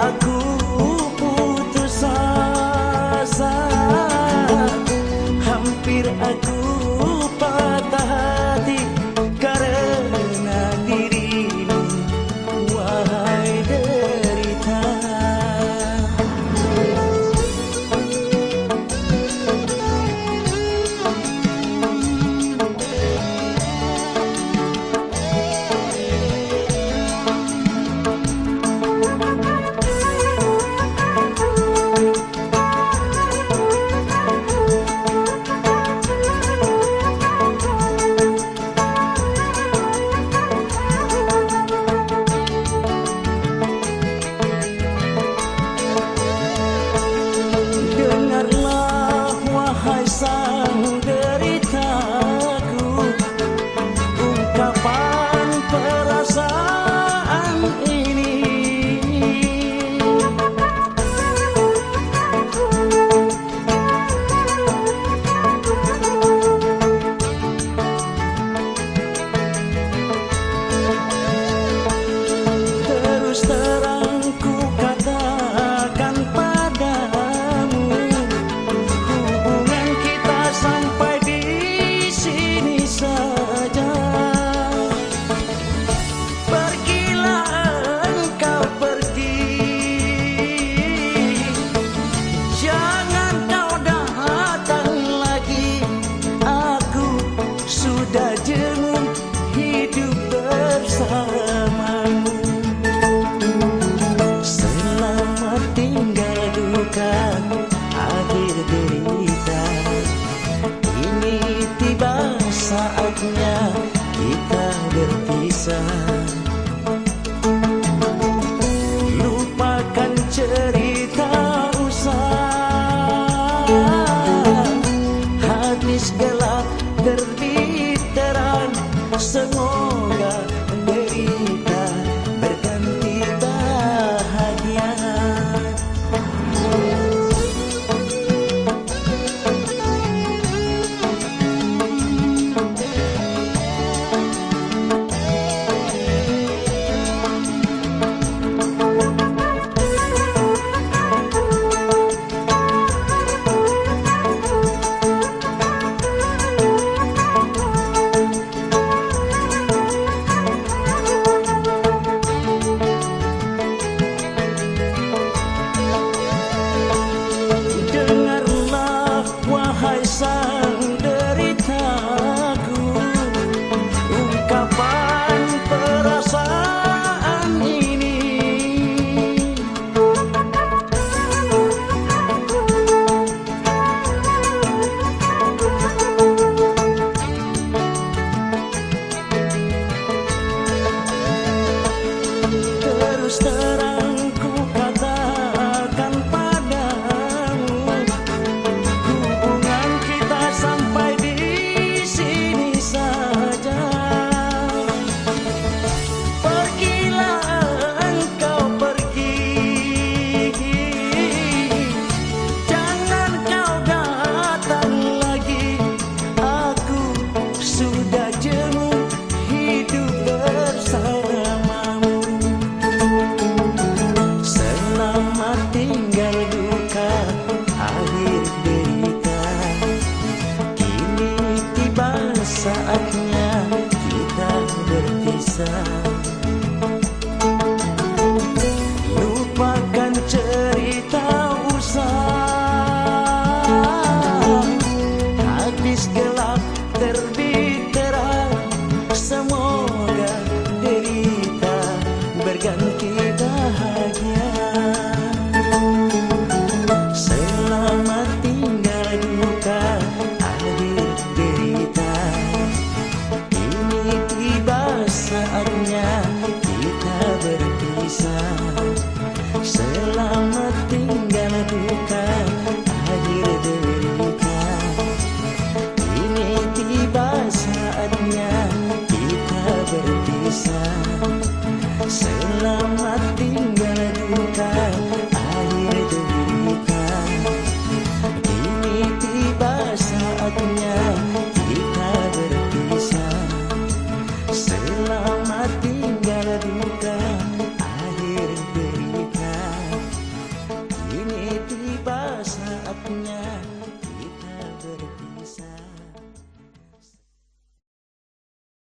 aku tiba saatnya kita berpisah. Lupakan cerita usah. Habis gelap terdiri inside love.